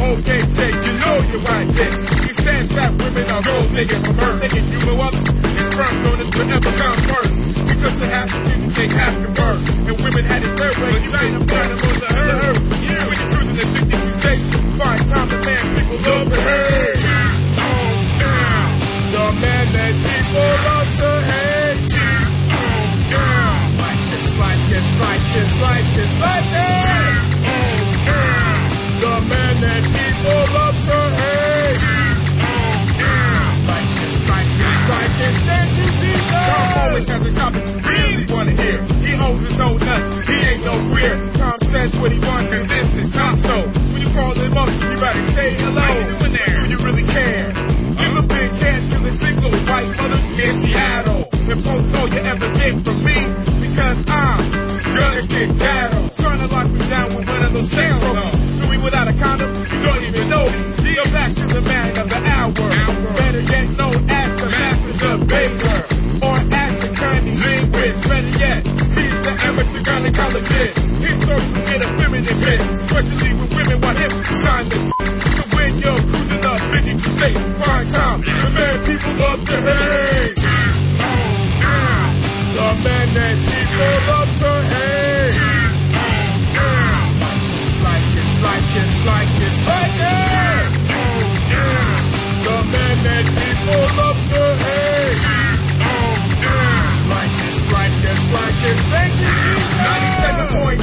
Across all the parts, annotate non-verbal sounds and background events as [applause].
whole game take, you know you like this. He says that women are gold digging from earth. Taking human ups, his sperm donors forever come first. Because has to didn't take half the birth. And women had it their way. You made them burn on the earth. Yeah. When you're cruising in 52 states, find time to man people love to hate. The man that people love to hate. Oh, yeah. Like this, like this, like this, like this, like this. That people love to hate. Yeah. Like this, like this, like this. Thank you, Jesus. Tom always has a topic really want to hear. He holds his own nuts. He ain't no queer. Tom says what he wants cause this is Tom show. When you call him up, you better say hello. How you? Do you really care? Give a big hand to the single white mothers in Seattle. And post all you ever get from me because I'm gonna get tattled. Trying to lock me down with one of those sex a condom? You don't even know back to the man of the hour. Better yet known as the master debater. Or as the candy linguist. Better yet, he's the amateur gynecologist. Stories will get a feminine bit. Especially with women want him to the So when you're cruising up 52 states, prime time, the man people love to hate. Oh. The man that people love to hate. This, like this, like this, like this. Oh, yeah. The man that people love to hate. Like this, like this, like this. Thank you, Jesus.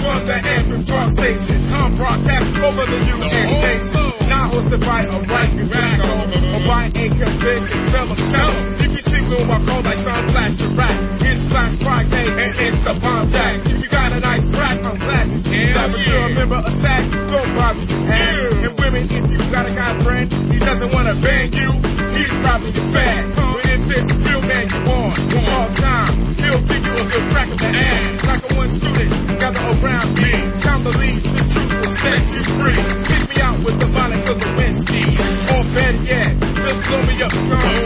97.1, the Anthem Talk Station. Tom broadcasting over the U.S. nation. Now hosted by a right radical, or by a convicted fellow. Tell him, if you single, I call like some flash rack. It's Flash Friday and it's the bomb jack. If you got a nice rack, I'm glad to see that. But you're a member of SAC, don't bother you have. And women, if you got a guy friend, he doesn't want to bang you, he's probably your fat. But if it's real man you for all time, he'll give you a good crack of the ass. Like a one student, gather around me. Count the leaves, the truth will set you free. Pick me out with the Monica Lewinsky. Or better yet, just blow me up, son.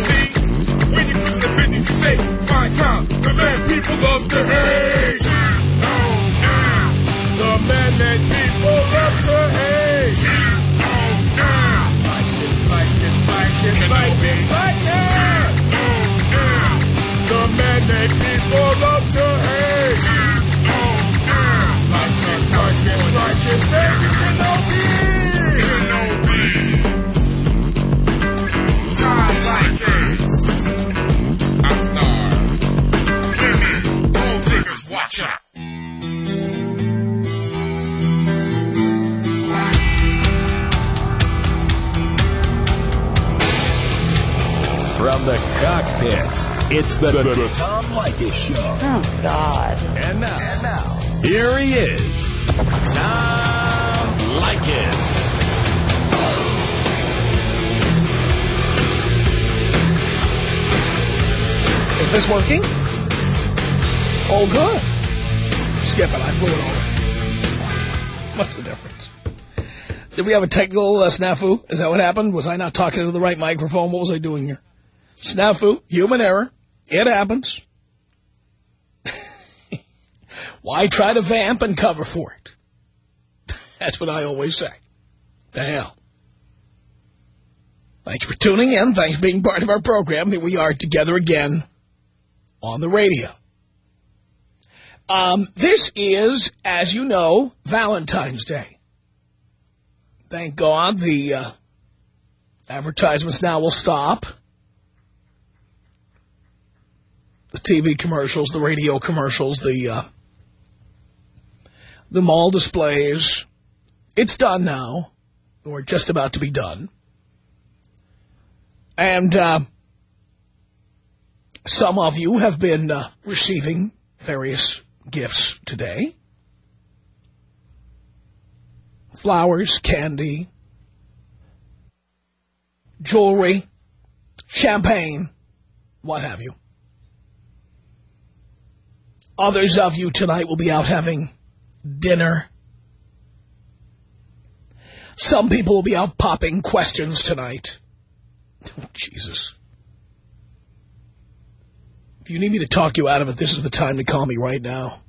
It's the, the, the Tom Leykis Show. Oh, God. And now, and now, here he is, Tom Leykis. Is this working? Oh, good. Skip it. I blew it over. What's the difference? Did we have a technical uh, snafu? Is that what happened? Was I not talking to the right microphone? What was I doing here? Snafu, human error. It happens. [laughs] Why try to vamp and cover for it? [laughs] That's what I always say. The hell. Thank you for tuning in. Thanks for being part of our program. Here we are together again on the radio. Um, this is, as you know, Valentine's Day. Thank God the uh, advertisements now will stop. The TV commercials, the radio commercials, the uh, the mall displays. It's done now, or just about to be done. And uh, Some of you have been uh, receiving various gifts today. Flowers, candy, jewelry, champagne, what have you. Others of you tonight will be out having dinner. Some people will be out popping questions tonight. Oh, Jesus. If you need me to talk you out of it, this is the time to call me right now.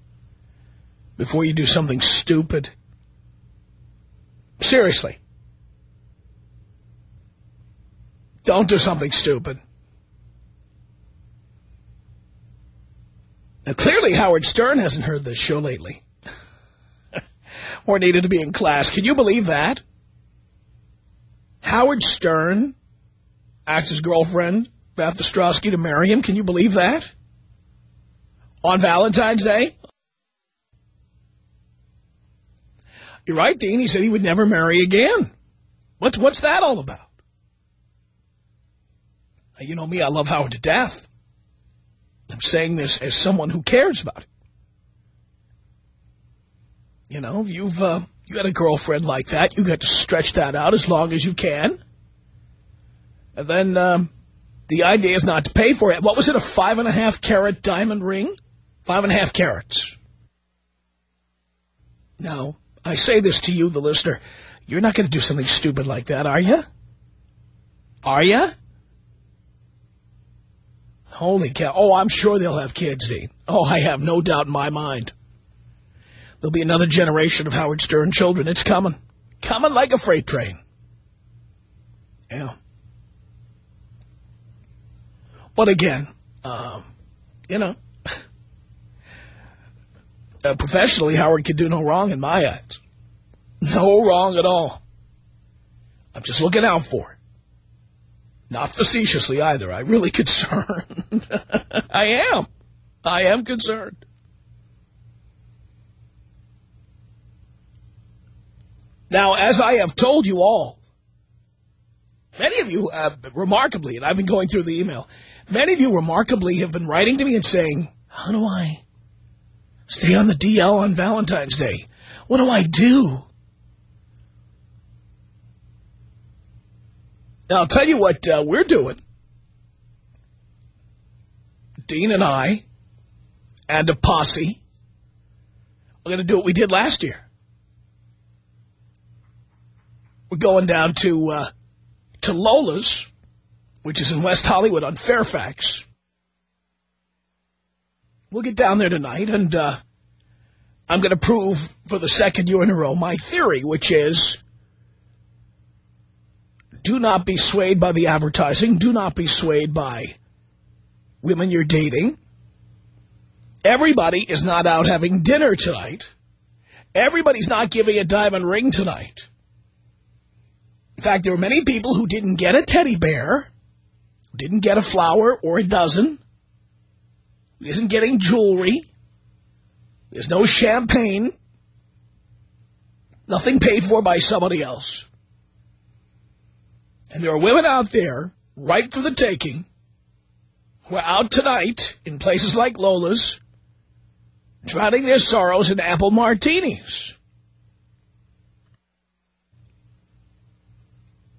Before you do something stupid. Seriously. Don't do something stupid. Now, clearly Howard Stern hasn't heard this show lately. [laughs] or needed to be in class. Can you believe that? Howard Stern asked his girlfriend, Beth Ostrowski, to marry him. Can you believe that? On Valentine's Day? You're right, Dean. He said he would never marry again. What's, what's that all about? You know me, I love Howard to death. I'm saying this as someone who cares about it. You know, you've uh, you got a girlfriend like that. You got to stretch that out as long as you can. And then um, the idea is not to pay for it. What was it, a five and a half carat diamond ring? Five and a half carats. Now, I say this to you, the listener. You're not going to do something stupid like that, are you? Are you? Holy cow. Oh, I'm sure they'll have kids, Dean. Oh, I have no doubt in my mind. There'll be another generation of Howard Stern children. It's coming. Coming like a freight train. Yeah. But again, um, you know, [laughs] uh, professionally, Howard could do no wrong in my eyes. No wrong at all. I'm just looking out for it. Not facetiously either. I'm really [laughs] concerned. [laughs] I am. I am concerned. Now, as I have told you all, many of you, uh, remarkably, and I've been going through the email, many of you remarkably have been writing to me and saying, how do I stay on the DL on Valentine's Day? What do I do? Now, I'll tell you what uh, we're doing. Dean and I and a posse are going to do what we did last year. We're going down to uh, to Lola's, which is in West Hollywood on Fairfax. We'll get down there tonight, and uh, I'm going to prove for the second year in a row my theory, which is do not be swayed by the advertising. Do not be swayed by women you're dating. Everybody is not out having dinner tonight. Everybody's not giving a diamond ring tonight. In fact, there were many people who didn't get a teddy bear, didn't get a flower or a dozen, isn't getting jewelry, there's no champagne, nothing paid for by somebody else. And there are women out there, ripe for the taking, who are out tonight in places like Lola's, drowning their sorrows in apple martinis.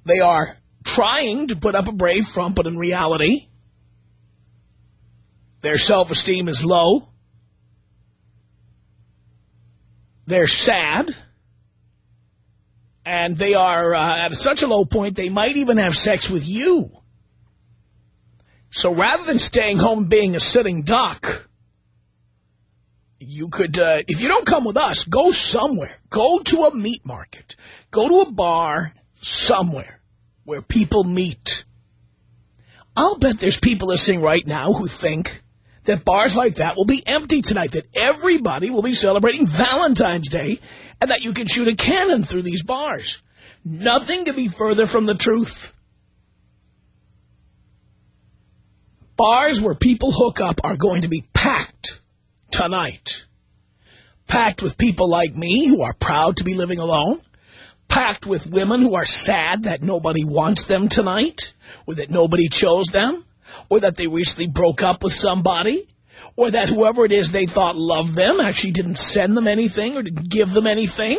They are trying to put up a brave front, but in reality, their self-esteem is low. They're sad. And they are uh, at such a low point, they might even have sex with you. So rather than staying home being a sitting duck, you could, uh, if you don't come with us, go somewhere. Go to a meat market. Go to a bar somewhere where people meet. I'll bet there's people listening right now who think that bars like that will be empty tonight, that everybody will be celebrating Valentine's Day, and that you can shoot a cannon through these bars. Nothing could be further from the truth. Bars where people hook up are going to be packed tonight. Packed with people like me who are proud to be living alone packed with women who are sad that nobody wants them tonight, or that nobody chose them, or that they recently broke up with somebody, or that whoever it is they thought loved them actually didn't send them anything or didn't give them anything.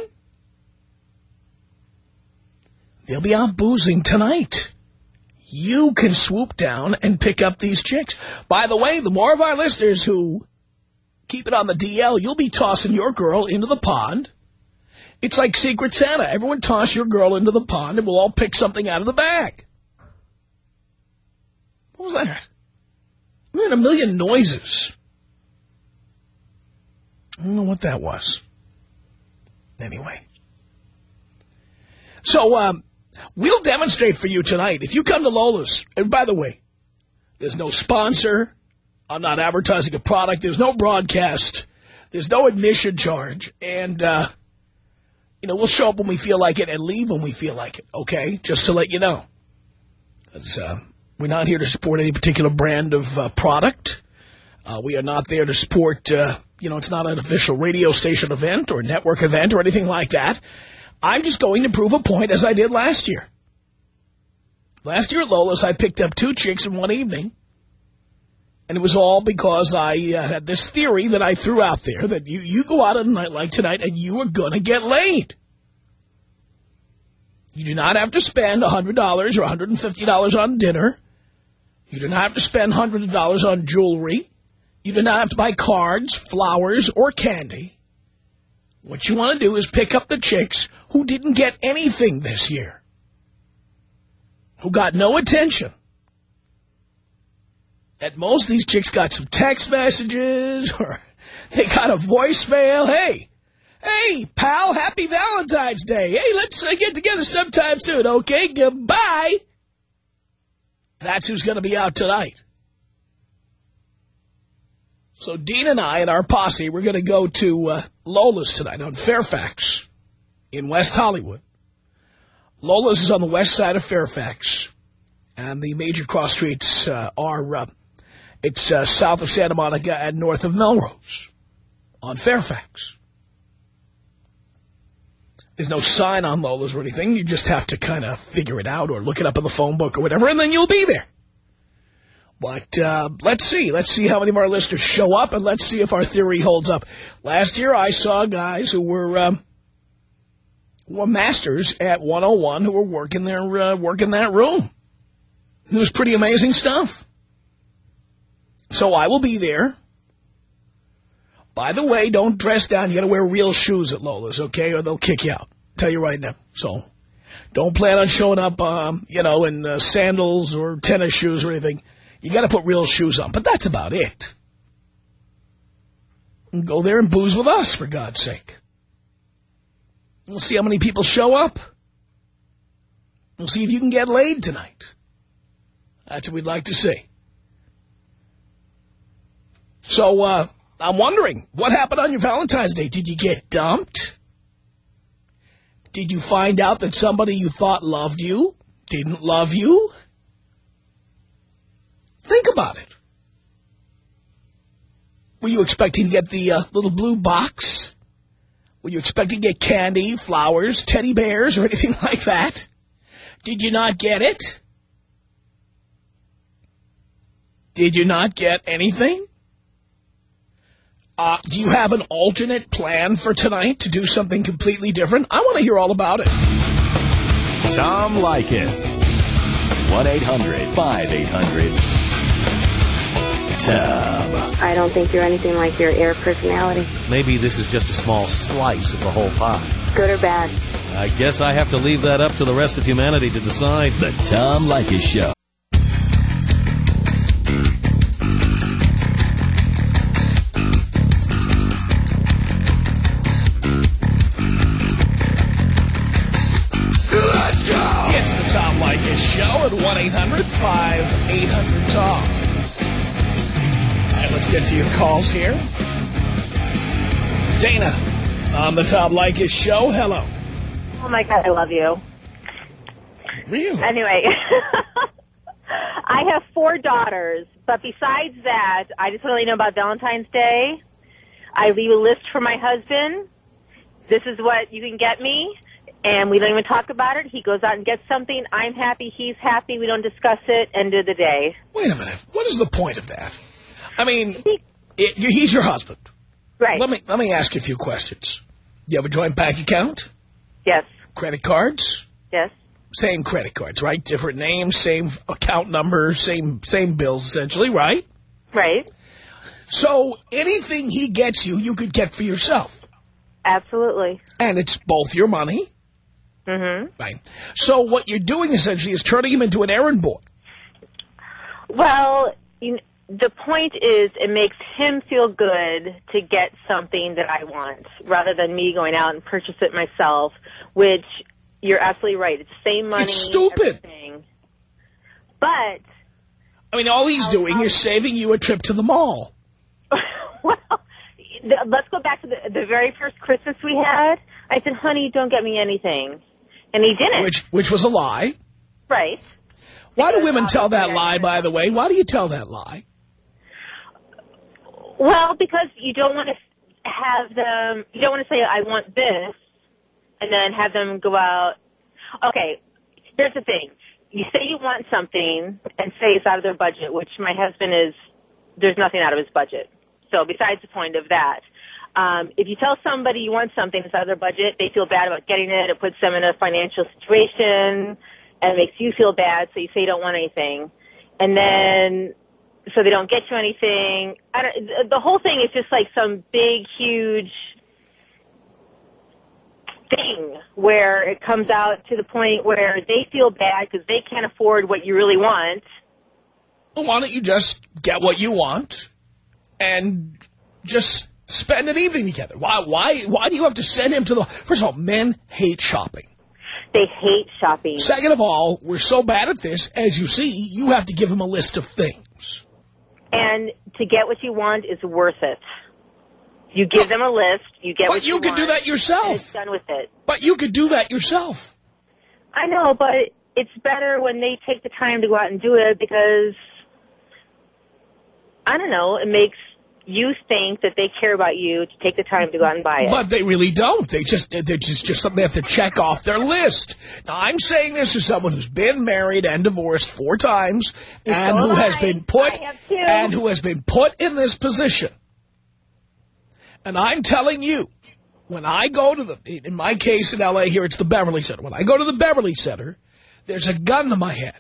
They'll be out boozing tonight. You can swoop down and pick up these chicks. By the way, the more of our listeners who keep it on the DL, you'll be tossing your girl into the pond. It's like Secret Santa. Everyone toss your girl into the pond and we'll all pick something out of the bag. What was that? I mean, a million noises. I don't know what that was. Anyway. So, um, we'll demonstrate for you tonight. If you come to Lola's, and by the way, there's no sponsor. I'm not advertising a product. There's no broadcast. There's no admission charge. And, uh, you know, we'll show up when we feel like it and leave when we feel like it, okay? Just to let you know. Because uh, we're not here to support any particular brand of uh, product. Uh, we are not there to support, uh, you know, it's not an official radio station event or network event or anything like that. I'm just going to prove a point as I did last year. Last year at Lola's, I picked up two chicks in one evening. And it was all because I uh, had this theory that I threw out there that you, you go out on a night like tonight and you are going to get laid. You do not have to spend $100 or $150 on dinner. You do not have to spend hundreds of dollars on jewelry. You do not have to buy cards, flowers, or candy. What you want to do is pick up the chicks who didn't get anything this year. Who got no attention. At most, these chicks got some text messages or [laughs] they got a voicemail. Hey, hey, pal, happy Valentine's Day. Hey, let's uh, get together sometime soon, okay? Goodbye. That's who's going to be out tonight. So Dean and I and our posse, we're going to go to uh, Lola's tonight on Fairfax in West Hollywood. Lola's is on the west side of Fairfax, and the major cross streets uh, are, uh, it's uh, south of Santa Monica and north of Melrose on Fairfax. There's no sign on Lola's or anything. You just have to kind of figure it out or look it up in the phone book or whatever, and then you'll be there. But uh, let's see. Let's see how many of our listeners show up, and let's see if our theory holds up. Last year, I saw guys who were um, were masters at 101 who were working their uh, working that room. It was pretty amazing stuff. So I will be there. By the way, don't dress down. You got to wear real shoes at Lola's, okay, or they'll kick you out. Tell you right now. So don't plan on showing up, um, you know, in uh, sandals or tennis shoes or anything. You got to put real shoes on, but that's about it. And go there and booze with us, for God's sake. We'll see how many people show up. We'll see if you can get laid tonight. That's what we'd like to see. So, uh, I'm wondering, what happened on your Valentine's Day? Did you get dumped? Did you find out that somebody you thought loved you didn't love you? Think about it. Were you expecting to get the uh, little blue box? Were you expecting to get candy, flowers, teddy bears, or anything [laughs] like that? Did you not get it? Did you not get anything? Uh, do you have an alternate plan for tonight to do something completely different? I want to hear all about it. Tom Leykis. 1-800-5800-TOM. I don't think you're anything like your air personality. Maybe this is just a small slice of the whole pie. Good or bad. I guess I have to leave that up to the rest of humanity to decide. The Tom Leykis Show. 1-800-5800-TALK. All right, let's get to your calls here. Dana, on the Tom Leykis show, hello. Oh, my God, I love you. Really? Anyway, [laughs] I have four daughters, but besides that, I just want to let you know about Valentine's Day. I leave a list for my husband. This is what you can get me and we don't even talk about it. He goes out and gets something. I'm happy. He's happy. We don't discuss it. End of the day. Wait a minute. What is the point of that? I mean, it, he's your husband. Right. Let me let me ask you a few questions. You have a joint bank account? Yes. Credit cards? Yes. Same credit cards, right? Different names, same account numbers, same same bills, essentially, right? Right. So anything he gets you, you could get for yourself. Absolutely. And it's both your money. Mm-hmm. Right. So what you're doing, essentially, is turning him into an errand boy. Well, you kn- the point is it makes him feel good to get something that I want rather than me going out and purchase it myself, which you're absolutely right. It's the same money. It's stupid. everything. But, I mean, all he's doing is saving you a trip to the mall. [laughs] well, th- let's go back to the, the very first Christmas we had. I said, honey, don't get me anything. And he didn't. Which which was a lie. right. Why do women tell that lie, by the way? Why do you tell that lie? Well, because you don't want to have them, you don't want to say, I want this, and then have them go out. Okay, here's the thing. You say you want something and say it's out of their budget, which my husband is, there's nothing out of his budget. So besides the point of that, um, if you tell somebody you want something that's out of their budget, they feel bad about getting it. It puts them in a financial situation and it makes you feel bad, so you say you don't want anything. And then so they don't get you anything. I don't, the- whole thing is just like some big, huge thing where it comes out to the point where they feel bad because they can't afford what you really want. Well, why don't you just get what you want and just spend an evening together? Why why why do you have to send him to the First of all, men hate shopping. They hate shopping. Second of all, we're so bad at this, as you see, you have to give him a list of things. And to get what you want is worth it. You give them a list, you get But what you, you can want, do that and yourself. it's done with it. But you could do that yourself. I know, but it's better when they take the time to go out and do it because I don't know, it makes you think that they care about you to take the time to go out and buy it. But they really don't. They just they're just just something they have to check off their list. Now I'm saying this as someone who's been married and divorced four times and who has been put I have too. and who has been put in this position. And I'm telling you, when I go to the in my case in LA here it's the Beverly Center. When I go to the Beverly Center, there's a gun to my head.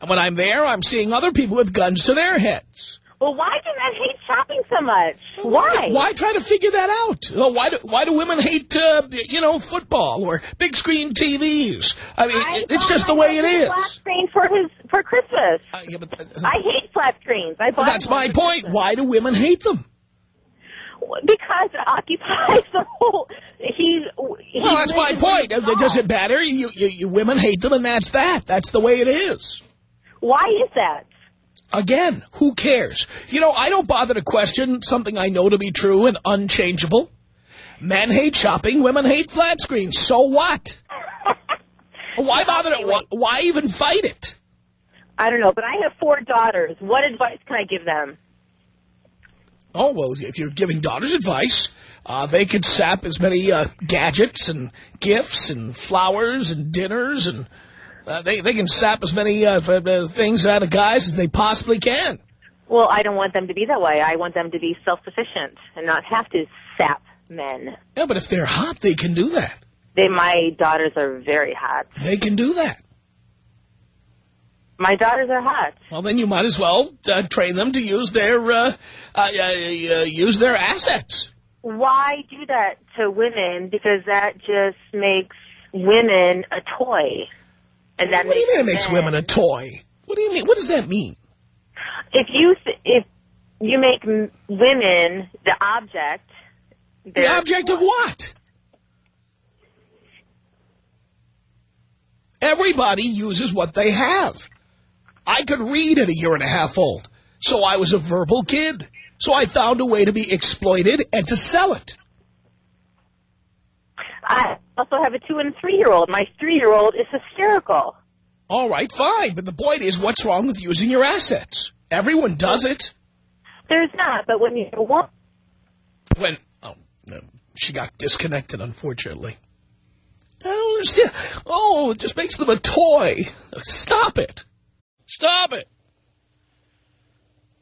And when I'm there, I'm seeing other people with guns to their heads. Well, why do men hate shopping so much? Why? Why try to figure that out? Oh, why do why do women hate uh, you know football or big screen TVs? I mean, I it's just the way it is. Flat screen for his for Christmas. Uh, yeah, but, uh, I hate flat screens. I bought that's my point. Christmas. Why do women hate them? Because it occupies the whole. He's. He Well, that's my point. Uh, Does it matter? You, you you women hate them, and that's that. That's the way it is. Why is that? Again, who cares? You know, I don't bother to question something I know to be true and unchangeable. Men hate shopping, women hate flat screens. So what? [laughs] Why bother? To, why, why even fight it? I don't know, but I have four daughters. What advice can I give them? Oh, well, if you're giving daughters advice, uh, they could sap as many uh, gadgets and gifts and flowers and dinners and uh, they, they can sap as many uh, uh, things out of guys as they possibly can. Well, I don't want them to be that way. I want them to be self-sufficient and not have to sap men. Yeah, but if they're hot, they can do that. They, my daughters are very hot. They can do that. My daughters are hot. Well, then you might as well uh, train them to use their uh, uh, uh, uh, use their assets. Why do that to women? Because that just makes women a toy. And that What do you mean it makes men- women a toy? What do you mean? What does that mean? If you th- if you make m- women the object, The object of what? Everybody uses what they have. I could read at a year and a half old, so I was a verbal kid. So I found a way to be exploited and to sell it. I also have a two and three year old. My three year old is hysterical. All right, fine. But the point is, what's wrong with using your assets? Everyone does it. There's not, but when you're a When, oh, no, she got disconnected, unfortunately. I don't understand. Oh, it just makes them a toy. Stop it. Stop it.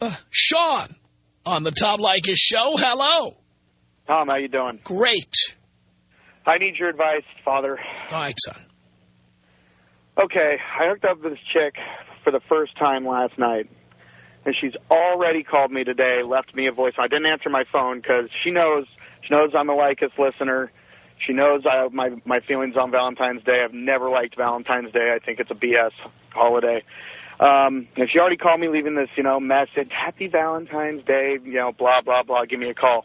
Uh, Sean on the Tom Leykis show. Hello. Tom, how you doing? Great. I need your advice, Father. All right, son. Okay, I hooked up with this chick for the first time last night, and she's already called me today, left me a voice. I didn't answer my phone because she knows she knows I'm a Leykis listener. She knows I have my my feelings on Valentine's Day. I've never liked Valentine's Day. I think it's a BS holiday. Um, and she already called me leaving this, you know, message, Happy Valentine's Day, you know, blah, blah, blah, give me a call.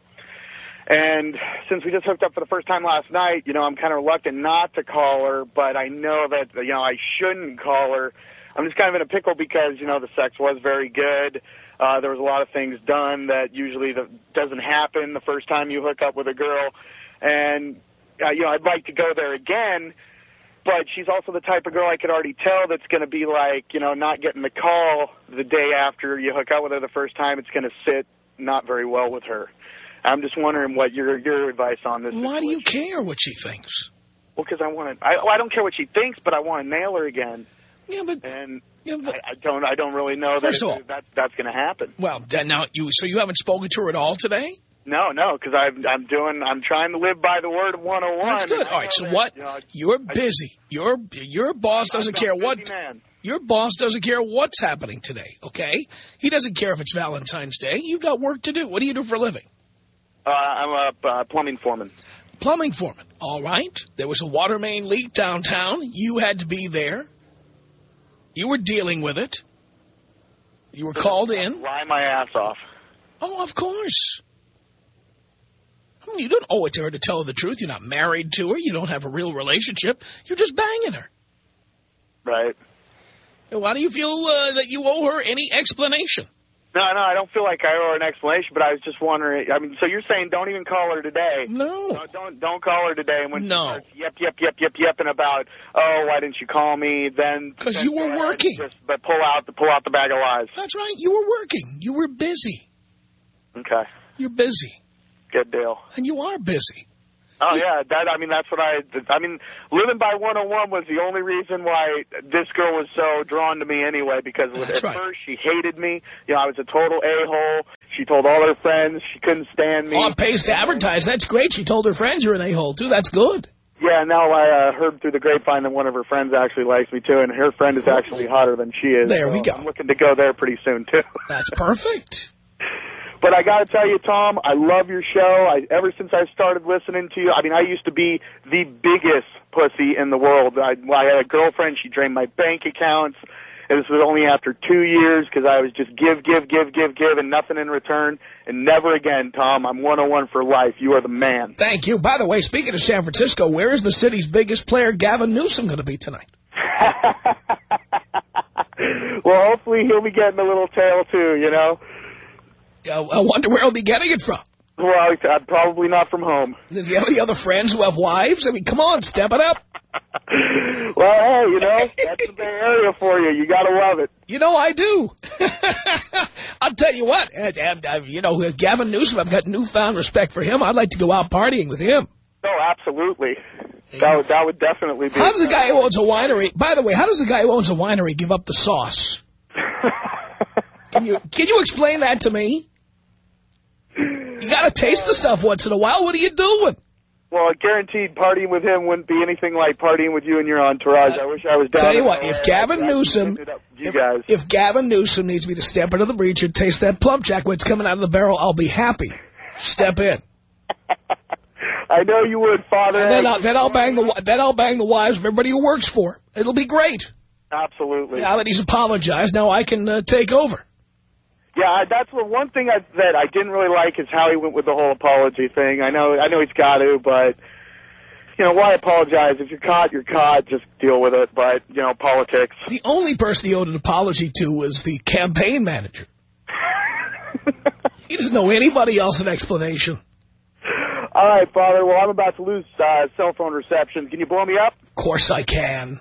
And since we just hooked up for the first time last night, you know, I'm kind of reluctant not to call her, but I know that, you know, I shouldn't call her. I'm just kind of in a pickle because, you know, the sex was very good. Uh, there was a lot of things done that usually the, doesn't happen the first time you hook up with a girl. And, uh, you know, I'd like to go there again, but she's also the type of girl I could already tell that's going to be like, you know, not getting the call the day after you hook up with her the first time. It's going to sit not very well with her. I'm just wondering what your your advice on this. Why do you care what she thinks? Well, because I want to. I, well, I don't care what she thinks, but I want to nail her again. Yeah, but, And yeah, but I, I don't. I don't really know that of all- that that's going to happen. well, now you, so you haven't spoken to her at all today? No, no, because I'm I'm doing. I'm trying to live by the word of 101. That's good. All right, so that, what? you know, You're busy. Your your boss doesn't care what. Man. Your boss doesn't care what's happening today, okay? He doesn't care if it's Valentine's Day. You've got work to do. What do you do for a living? Uh, I'm a uh, plumbing foreman. Plumbing foreman. All right. There was a water main leak downtown. You had to be there. You were dealing with it. You were called in. Lie my ass off. Oh, of course. I mean, you don't owe it to her to tell her the truth. You're not married to her. You don't have a real relationship. You're just banging her. Right. Why do you feel uh, that you owe her any explanation? No, no, I don't feel like I owe her an explanation, but I was just wondering. I mean, so you're saying don't even call her today? No. No, don't don't call her today. And when No. she starts yep, yep, yep, yep, yepping about, oh, why didn't you call me? Then because you were and working. Just, but pull out the pull out the bag of lies. That's right. You were working. You were busy. Okay, You're busy. good deal. And you are busy. Oh yeah, that I mean that's what I I mean living by 101 was the only reason why this girl was so drawn to me anyway because That's at right. first she hated me. You know, I was a total a-hole. She told all her friends she couldn't stand me. Oh, it pays to advertise. That's great. She told her friends you're an a-hole, too. That's good. Yeah, now I uh, heard through the grapevine that one of her friends actually likes me too, and her friend is actually hotter than she is. There so we go. I'm looking to go there pretty soon too. That's perfect. But I got to tell you, Tom, I love your show. I, ever since I started listening to you, I mean, I used to be the biggest pussy in the world. I, I had a girlfriend; she drained my bank accounts. And this was only after two years because I was just give, give, give, give, give, and nothing in return. And never again, Tom. I'm 101 for life. You are the man. Thank you. By the way, speaking of San Francisco, where is the city's biggest player, Gavin Newsom, going to be tonight? [laughs] well, hopefully he'll be getting a little tail too. You know. Uh, I wonder where he'll be getting it from. Well, uh, probably not from home. Does he have any other friends who have wives? I mean, come on, step it up. [laughs] Well, hey, you know, that's the Bay Area for you. You got to love it. You know I do. [laughs] I'll tell you what, uh, uh, you know, Gavin Newsom, I've got newfound respect for him. I'd like to go out partying with him. No, absolutely. That would, that would definitely be. How does a guy who owns a winery, by the way, how does a guy who owns a winery give up the sauce? [laughs] Can you, can you explain that to me? You got to taste the stuff once in a while. What are you doing? Well, guaranteed partying with him wouldn't be anything like partying with you and your entourage. I wish I was down. Tell you what, if Gavin Newsom, ended up with you if, guys. if Gavin Newsom needs me to step into the breach and taste that PlumpJack when it's coming out of the barrel, I'll be happy. Step in. [laughs] I know you would, Father. And then I'll, then I'll bang the then I'll bang the wives of everybody who works for. him. It'll be great. Absolutely. Now that he's apologized, now I can uh, take over. Yeah, that's the one thing I, that I didn't really like is how he went with the whole apology thing. I know, I know he's got to, but you know, why apologize? If you're caught, you're caught. Just deal with it. But you know, politics. The only person he owed an apology to was the campaign manager. [laughs] He doesn't know anybody else an explanation. All right, Father. Well, I'm about to lose uh, cell phone reception. Can you blow me up? Of course I can.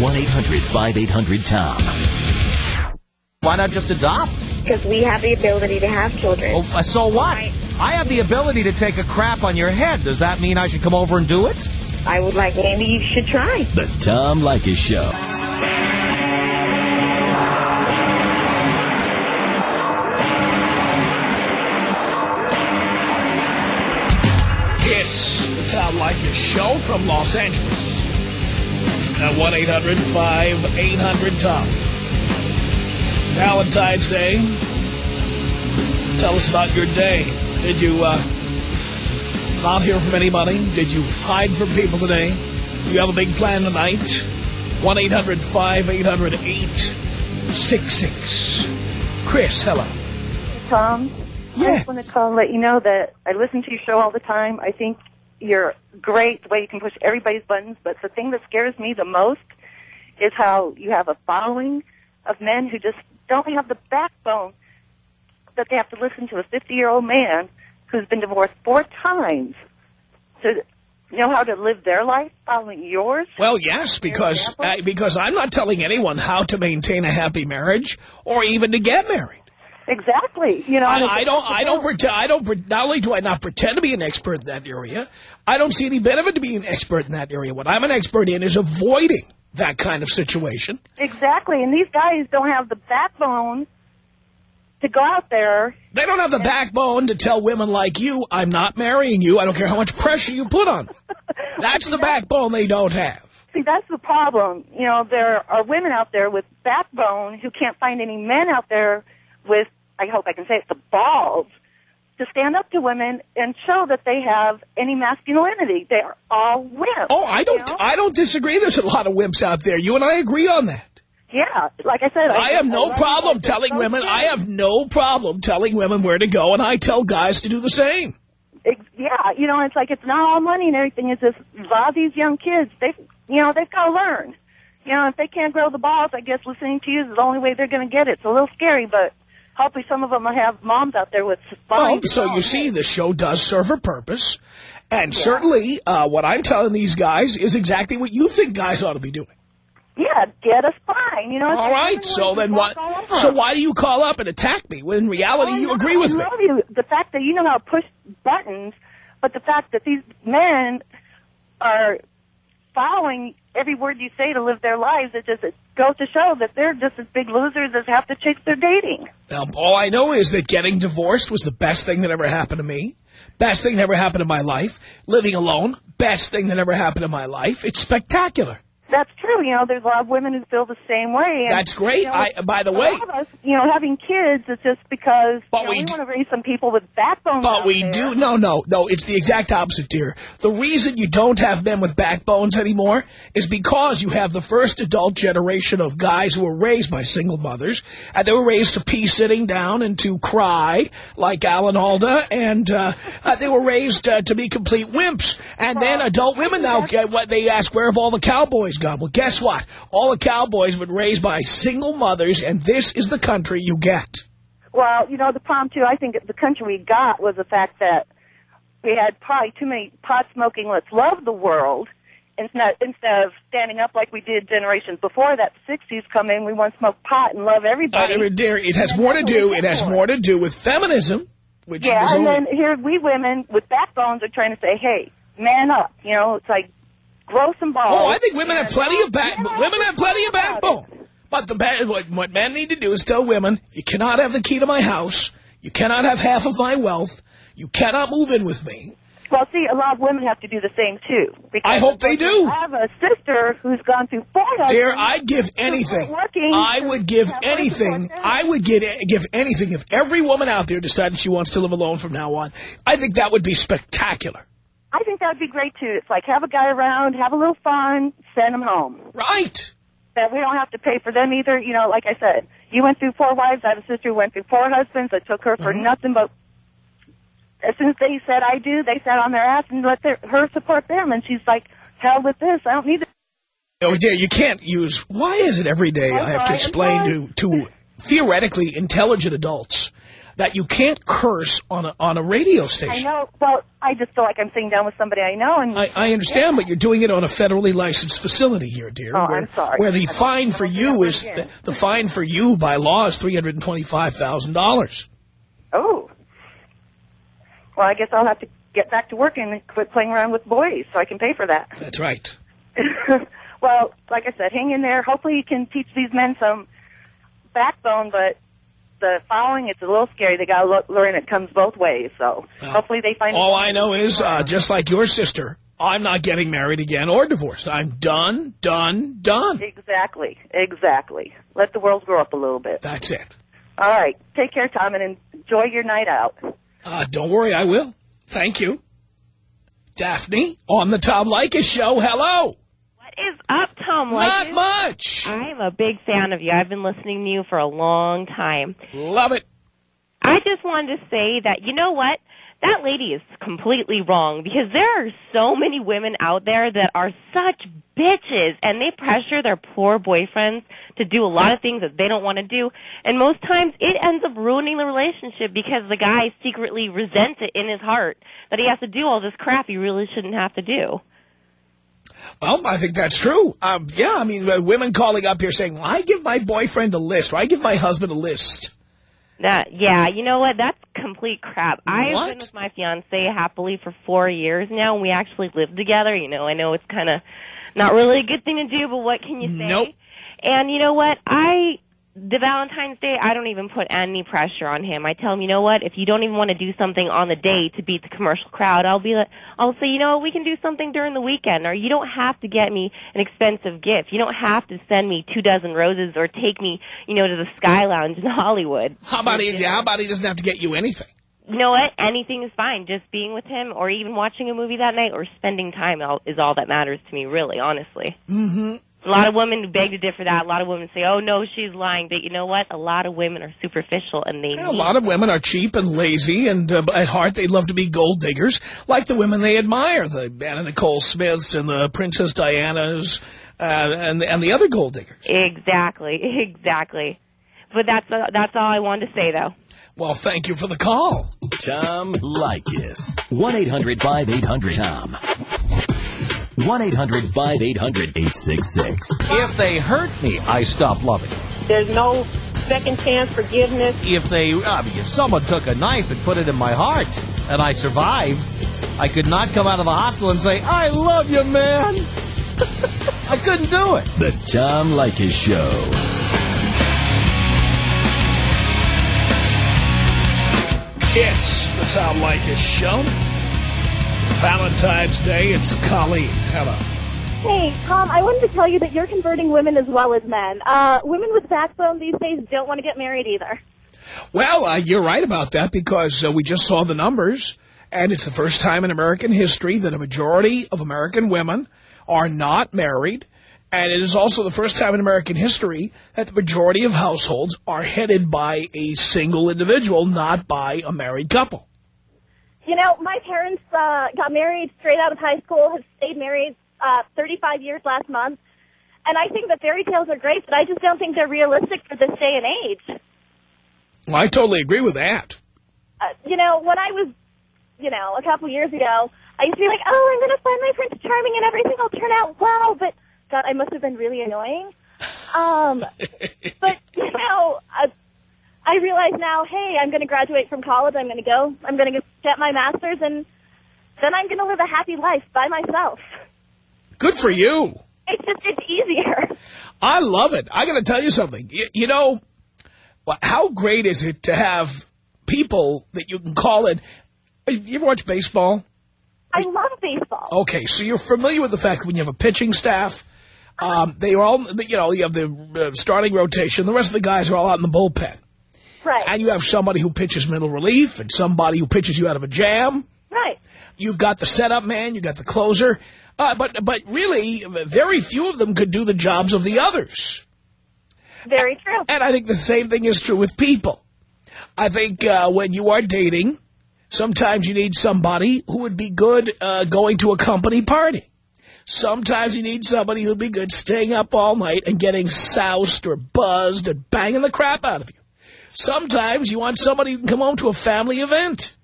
1-800-5800-TOM. Why not just adopt? because we have the ability to have children. Oh, uh, so what? I have the ability to take a crap on your head. Does that mean I should come over and do it? I would like Andy. You should try. The Tom Leykis Show. It's the Tom Leykis Show from Los Angeles. At 1-800-5800-TOM. Valentine's Day. Tell us about your day. Did you uh, not hear from anybody? Did you hide from people today? Do you have a big plan tonight? 1-800-5800-866. Chris, hello. Tom, I just want to call and let you know that I listen to your show all the time. I think you're great the way you can push everybody's buttons, but the thing that scares me the most is how you have a following of men who just don't have the backbone that they have to listen to a 50-year-old man who's been divorced four times to know how to live their life following yours. Well, yes, because uh, because I'm not telling anyone how to maintain a happy marriage or even to get married. Exactly. You know, I, I don't. I don't pretend. I don't. Not only do I not pretend to be an expert in that area, I don't see any benefit to being an expert in that area. What I'm an expert in is avoiding that kind of situation. Exactly. And these guys don't have the backbone to go out there. They don't have the backbone to tell women like you, "I'm not marrying you. I don't care how much pressure you put on." me." [laughs] That's the backbone they don't have. See, that's the problem. You know, there are women out there with backbone who can't find any men out there with, I hope I can say it, the balls to stand up to women and show that they have any masculinity. They are all wimps. Oh, I don't. I don't disagree. There's a lot of wimps out there. You and I agree on that. Yeah, like I said, I have no problem you telling so women. I have no problem telling women where to go, and I tell guys to do the same. Ex- yeah, you know, it's like it's not all money and everything. It's just a lot of these young kids. They, you know, they've got to learn. You know, if they can't grow the balls, I guess listening to you is the only way they're going to get it. It's a little scary, but hopefully some of them have moms out there with Well, so you see, the show does serve a purpose, and certainly uh, what I'm telling these guys is exactly what you think guys ought to be doing. Yeah, get us fine. You know. All right, so then what? So why do you call up and attack me when in reality Oh, you no, agree with I me? you. The fact that you know how to push buttons, but the fact that these men are following every word you say to live their lives, it just it goes to show that they're just as big losers as half the chicks they're dating. Now, all I know is that getting divorced was the best thing that ever happened to me. Best thing that ever happened in my life. Living alone, best thing that ever happened in my life. It's spectacular. That's true. You know, there's a lot of women who feel the same way. And, That's great. you know, I- by the a way- lot of us, you know, having kids is just because But you know, we we, want to raise some people with backbones. But we there. do, no, no, no, it's the exact opposite, dear. The reason you don't have men with backbones anymore is because you have the first adult generation of guys who were raised by single mothers, and they were raised to pee sitting down and to cry like Alan Alda, and uh, uh, they were raised uh, to be complete wimps. And then adult women now get what they ask, where have all the cowboys gone? Well, guess what? All the cowboys were raised by single mothers, and this is the country you get. Well, you know, the problem too, I think the country we got was the fact that we had probably too many pot smoking, let's love the world, instead, instead of standing up like we did generations before that, 60s come in, we want to smoke pot and love everybody. Uh, dear, it has more to do. It has more to do with feminism, which Yeah, and then here we women with backbones are trying to say, hey, man up. You know, it's like, grow some balls. Oh, I think women have plenty of back. Yeah, Women have plenty of backbone. But the what, what men need to do is tell women, you cannot have the key to my house. You cannot have half of my wealth. You cannot move in with me. Well, see, a lot of women have to do the same too. Because I hope they do. I have a sister who's gone through four husbands. Dear, I'd give anything. working I would give anything. I would get, give anything if every woman out there decided she wants to live alone from now on. I think that would be spectacular. I think that'd be great too. It's like have a guy around, have a little fun, send him home. Right. That we don't have to pay for them either. You know, like I said, you went through four wives. I have a sister who went through four husbands. I took her for Mm-hmm. nothing but. As soon as they said I do, they sat on their ass and let their, her support them. And she's like, hell with this. I don't need to. Oh, dear, you can't use... Why is it every day I have to explain to, to theoretically intelligent adults that you can't curse on a, on a radio station. I know. Well, I just feel like I'm sitting down with somebody I know, and I, I understand, but you're doing it on a federally licensed facility here, dear. Oh, where, I'm sorry. Where the I fine for you is, the, the fine for you by law is three hundred and twenty five thousand dollars. oh, well, I guess I'll have to get back to work and quit playing around with boys so I can pay for that. [laughs] That's right. well, like I said, hang in there. Hopefully, you can teach these men some backbone, but. The following, it's a little scary. They got to learn it comes both ways. So hopefully they find. All I know is, uh, just like your sister, I'm not getting married again or divorced. I'm done, done, done. Exactly, exactly. Let the world grow up a little bit. That's it. All right. Take care, Tom, and enjoy your night out. Uh, don't worry, I will. Thank you. Daphne, on the Tom Leykis show, hello. Is up, Tom Not Leykis? much. I'm a big fan of you. I've been listening to you for a long time. Love it. I just wanted to say that, you know what? That lady is completely wrong because there are so many women out there that are such bitches and they pressure their poor boyfriends to do a lot of things that they don't want to do. And most times it ends up ruining the relationship because the guy secretly resents it in his heart that he has to do all this crap he really shouldn't have to do. Well, I think that's true. Um, yeah, I mean, uh, women calling up here saying, well, I give my boyfriend a list, or I give my husband a list. That yeah, you know what? That's complete crap. I've been with my fiance happily for four years now, and we actually live together. You know, I know it's kind of not really a good thing to do, but what can you say? Nope. And you know what? I the Valentine's Day, I don't even put any pressure on him. I tell him, you know what? If you don't even want to do something on the day to beat the commercial crowd, I'll be like, I'll say, you know what? We can do something during the weekend, or you don't have to get me an expensive gift. You don't have to send me two dozen roses or take me, you know, to the Sky Lounge in [laughs] Hollywood. How about he, how about he doesn't have to get you anything? You know what? Anything is fine. Just being with him, or even watching a movie that night, or spending time all- is all that matters to me. Really, honestly. Mm-hmm. A lot of women beg to differ that. A lot of women say, "Oh no, she's lying." But you know what? A lot of women are superficial, and they A lot of women are cheap and lazy, and uh, at heart they love to be gold diggers, like the women they admire, the Anna Nicole Smiths and the Princess Dianas uh, and, and the other gold diggers. exactly, [laughs] exactly. But that's uh, that's all I wanted to say, though. Well, thank you for the call. Tom Leykis. 1-800-5800-TOM. 1-800-5800-866. If they hurt me, I stop loving. There's no second chance forgiveness. If they, I mean, if someone took a knife and put it in my heart and I survived, I could not come out of the hospital and say, I love you, man. [laughs] I couldn't do it. The Tom Leykis Show. It's the Tom Leykis Show. Valentine's Day, it's Colleen. Hello. Hey, Tom, I wanted to tell you that you're converting women as well as men. Uh, women with backbone these days don't want to get married either. Well, uh, you're right about that because uh, we just saw the numbers, and it's the first time in American history that a majority of American women are not married, and it is also the first time in American history that the majority of households are headed by a single individual, not by a married couple. You know, my parents uh, got married straight out of high school, have stayed married uh, 35 years last month, and I think that fairy tales are great, but I just don't think they're realistic for this day and age. Well, I totally agree with that. Uh, you know, when I was, you know, a couple years ago, I used to be like, oh, I'm going to find my Prince Charming and everything will turn out well, but God, I must have been really annoying. Um, [laughs] but, you know, I, I realize now, hey, I'm going to graduate from college. I'm going to go. I'm going to get my master's, and then I'm going to live a happy life by myself. Good for you. It's just, it's easier. [laughs] I love it. I got to tell you something. You, you know, how great is it to have people that you can call in? You ever watch baseball? I love baseball. Okay, so you're familiar with the fact that when you have a pitching staff, um, they are all, you know, you have the uh, starting rotation. The rest of the guys are all out in the bullpen. Right. And you have somebody who pitches middle relief and somebody who pitches you out of a jam. Right. You've got the setup man, you've got the closer. Uh, but but really, very few of them could do the jobs of the others. Very true. And I think the same thing is true with people. I think uh, when you are dating, sometimes you need somebody who would be good uh, going to a company party. Sometimes you need somebody who'd be good staying up all night and getting soused or buzzed and banging the crap out of you. Sometimes you want somebody who can come home to a family event.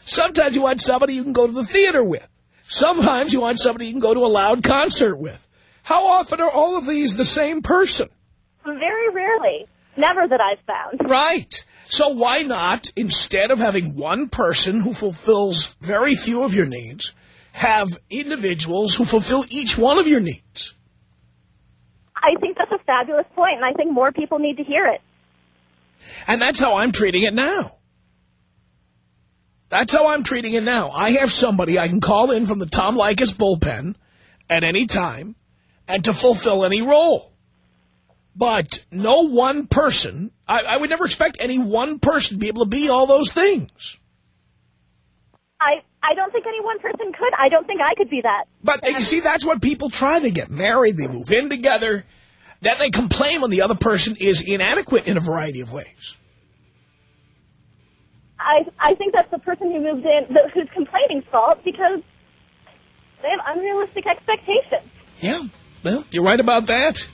Sometimes you want somebody you can go to the theater with. Sometimes you want somebody you can go to a loud concert with. How often are all of these the same person? Very rarely. Never that I've found. Right. So why not, instead of having one person who fulfills very few of your needs, have individuals who fulfill each one of your needs? I think that's a fabulous point, and I think more people need to hear it. And that's how I'm treating it now. That's how I'm treating it now. I have somebody I can call in from the Tom Leykis bullpen at any time and to fulfill any role. But no one person, I, I would never expect any one person to be able to be all those things. I I don't think any one person could. I don't think I could be that. But you see, that's what people try. They get married, they move in together, then they complain when the other person is inadequate in a variety of ways. I I think that's the person who moved in, the, who's complaining's fault because they have unrealistic expectations. Yeah, well, you're right about that.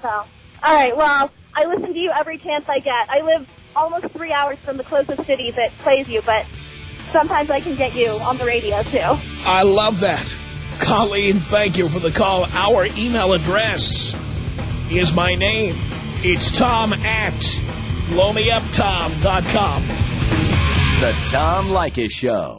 So, all right. Well, I listen to you every chance I get. I live almost three hours from the closest city that plays you, but sometimes I can get you on the radio too. I love that. Colleen, thank you for the call. Our email address is my name. It's Tom at blowmeuptom.com. The Tom Leykis Show.